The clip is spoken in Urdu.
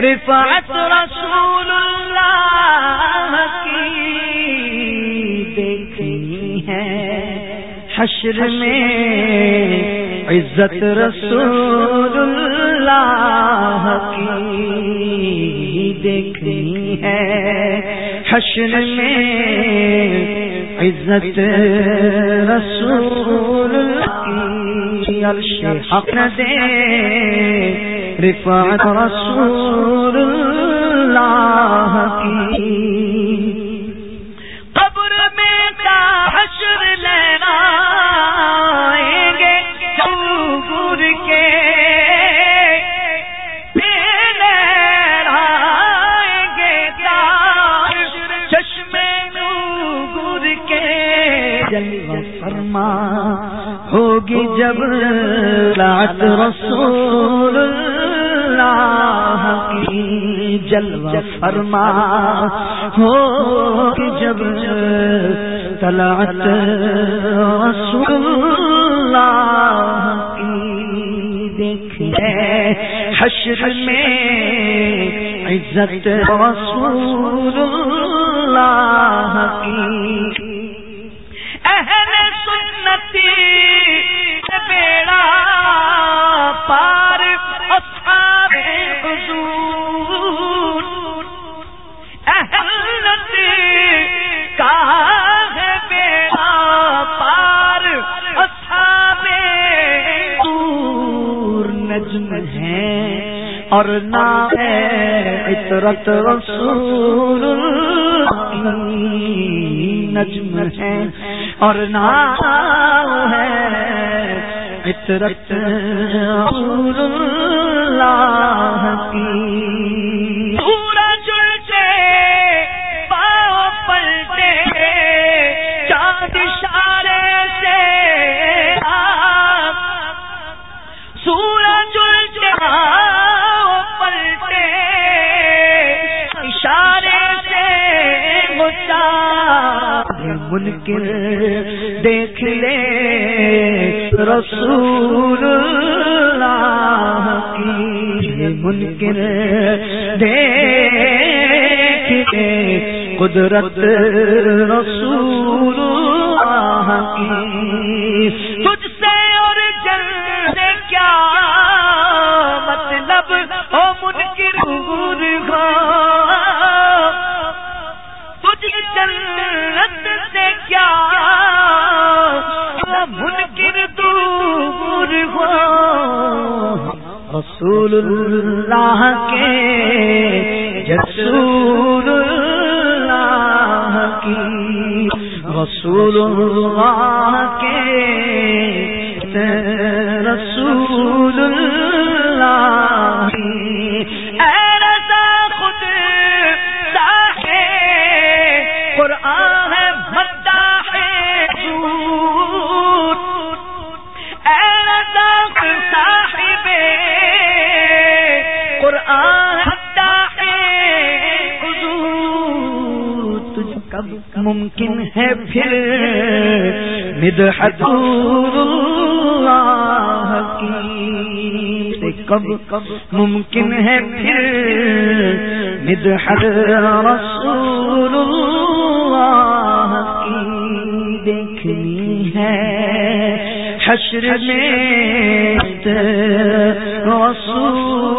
رفعت رسول اللہ کی دیکھنی ہے حشر میں عزت رسول اللہ کی دیکھنی ہے حشر میں عزت رسول کی عرش حق دے رفعت رسول اللہ کی۔ قبر میں کا حشر لینا گے چور کے۔ گے چشمے گر کے۔ جلوہ فرما ہوگی جب رات رسول جلوہ فرما ہوگی جب طلعت رسول اللہ کی دیکھے حشر میں عزت رسول اللہ کی اور نہ ہے عطرت رسول کی نجم ہے۔ اور نہ ہے عطرت رسول اللہ۔ منکر دیکھ لے رسول اللہ کی۔ منکر دیکھ لے قدرت رسول اللہ کی۔ رسول اللہ کے جسول اللہ کی رسول اللہ کے کب ممکن ہے پھر مدحت اللہ کی۔ کب کب ممکن ہے پھر مدحت رسول اللہ کی۔ دیکھنی ہے حشر میں رسول